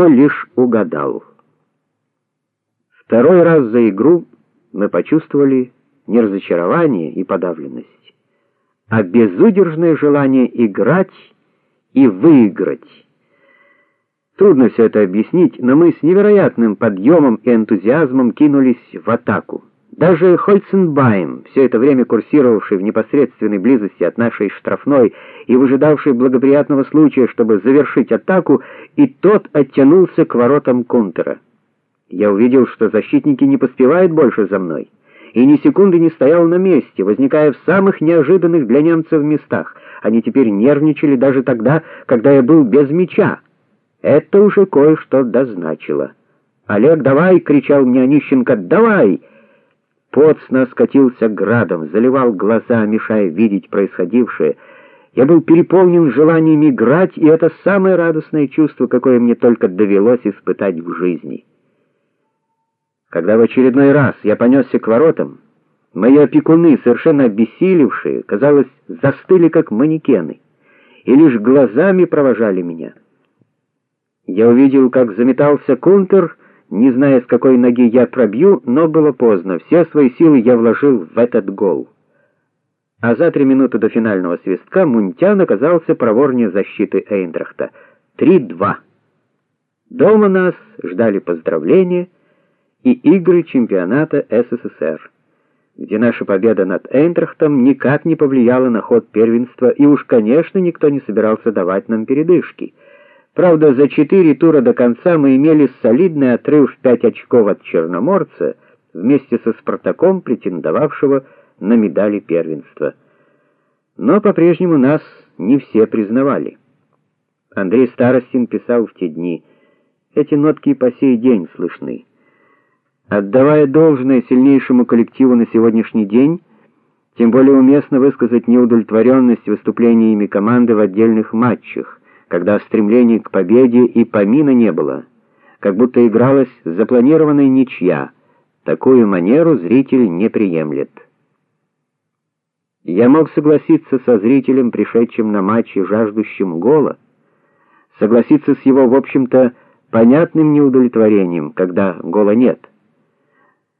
одно лишь угадал. Второй раз за игру мы почувствовали не разочарование и подавленность, а безудержное желание играть и выиграть. Трудно все это объяснить, но мы с невероятным подъемом и энтузиазмом кинулись в атаку. Даже Хольценбайм, все это время курсировавший в непосредственной близости от нашей штрафной и выжидавший благоприятного случая, чтобы завершить атаку, и тот оттянулся к воротам Кунтера. Я увидел, что защитники не поспевают больше за мной, и ни секунды не стоял на месте, возникая в самых неожиданных для немцев местах. Они теперь нервничали даже тогда, когда я был без мяча. Это уже кое-что дозначило. "Олег, давай!" кричал мне Онищенко. "Давай!" Пот с нас катился градом, заливал глаза, мешая видеть происходившее. Я был переполнен желанием играть, и это самое радостное чувство, какое мне только довелось испытать в жизни. Когда в очередной раз я понесся к воротам, мои опекуны, совершенно обессилевшие, казалось, застыли как манекены и лишь глазами провожали меня. Я увидел, как заметался Кунтер, не зная, с какой ноги я пробью, но было поздно. Все свои силы я вложил в этот гол. А за три минуты до финального свистка Мунтян оказался проворнее защиты Эйндрахта. 3-2. Дома нас ждали поздравления и игры чемпионата СССР, где наша победа над Эйндрахтом никак не повлияла на ход первенства, и уж, конечно, никто не собирался давать нам передышки. Правда, за четыре тура до конца мы имели солидный отрыв в пять очков от Черноморца, вместе со Спартаком, претендовавшего на медали первенства. Но по-прежнему нас не все признавали. Андрей Старостин писал в те дни: "Эти нотки по сей день слышны. Отдавая должное сильнейшему коллективу на сегодняшний день, тем более уместно высказать неудовлетворенность выступлениями команды в отдельных матчах когда стремления к победе и помина не было, как будто игралась запланированная ничья. Такую манеру зритель не приемлет. Я мог согласиться со зрителем, пришедшим на матч и жаждущим гола, согласиться с его, в общем-то, понятным неудовлетворением, когда гола нет.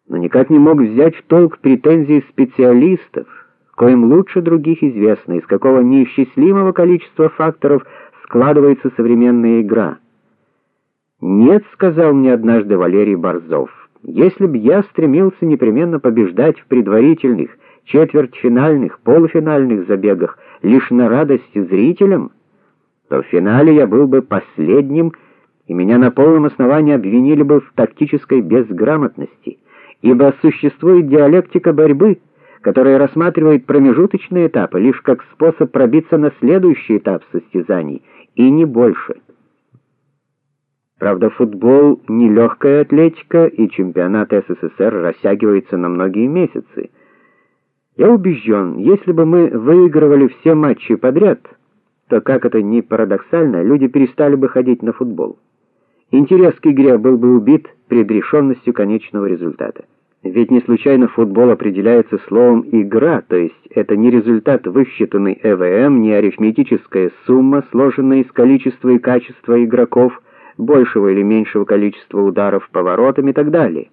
Но никак не мог взять в толк претензии специалистов, коим лучше других известно, из какого неисчислимого количества факторов складывается современная игра. Нет, сказал мне однажды Валерий Борзов. Если б я стремился непременно побеждать в предварительных, четвертьфинальных, полуфинальных забегах лишь на радость зрителям, то в финале я был бы последним, и меня на полном основании обвинили бы в тактической безграмотности, ибо существует диалектика борьбы, которая рассматривает промежуточные этапы лишь как способ пробиться на следующий этап состязаний и не больше. Правда, футбол не легкая атлетика, и чемпионат СССР растягивается на многие месяцы. Я убежден, если бы мы выигрывали все матчи подряд, то как это ни парадоксально, люди перестали бы ходить на футбол. Интерес к игре был бы убит предрешенностью конечного результата. Ведь не случайно футбол определяется словом игра, то есть это не результат высчитанной ЭВМ, не арифметическая сумма, сложенная из количества и качества игроков, большего или меньшего количества ударов поворотом и так далее.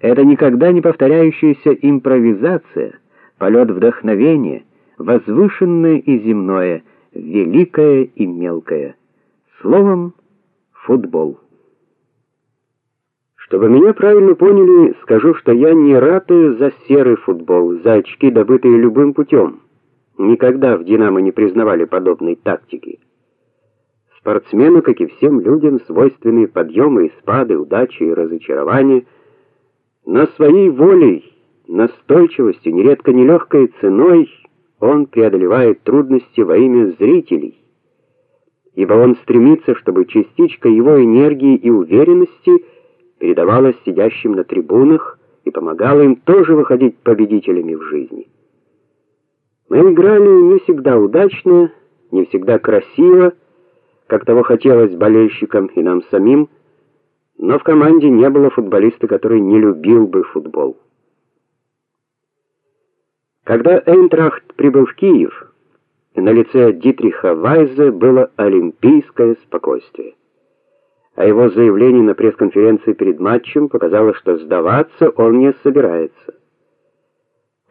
Это никогда не повторяющаяся импровизация, полет вдохновения, возвышенное и земное, великое и мелкое. Словом, футбол. Чтобы меня правильно поняли, скажу, что я не ратую за серый футбол, за очки, добытые любым путем. Никогда в Динамо не признавали подобной тактики. Спортсмену, как и всем людям, свойственны подъемы и спады, удачи и разочарования, но своей волей, настойчивостью, нередко нелегкой ценой он преодолевает трудности во имя зрителей. Ибо он стремится, чтобы частичка его энергии и уверенности передавалась сидящим на трибунах и помогала им тоже выходить победителями в жизни. Мы играли не всегда удачно, не всегда красиво, как того хотелось болельщикам и нам самим, но в команде не было футболиста, который не любил бы футбол. Когда Эйнтрахт прибыл в Киев, на лице Дитриха Вайзе было олимпийское спокойствие. А его заявление на пресс-конференции перед матчем показало, что сдаваться он не собирается.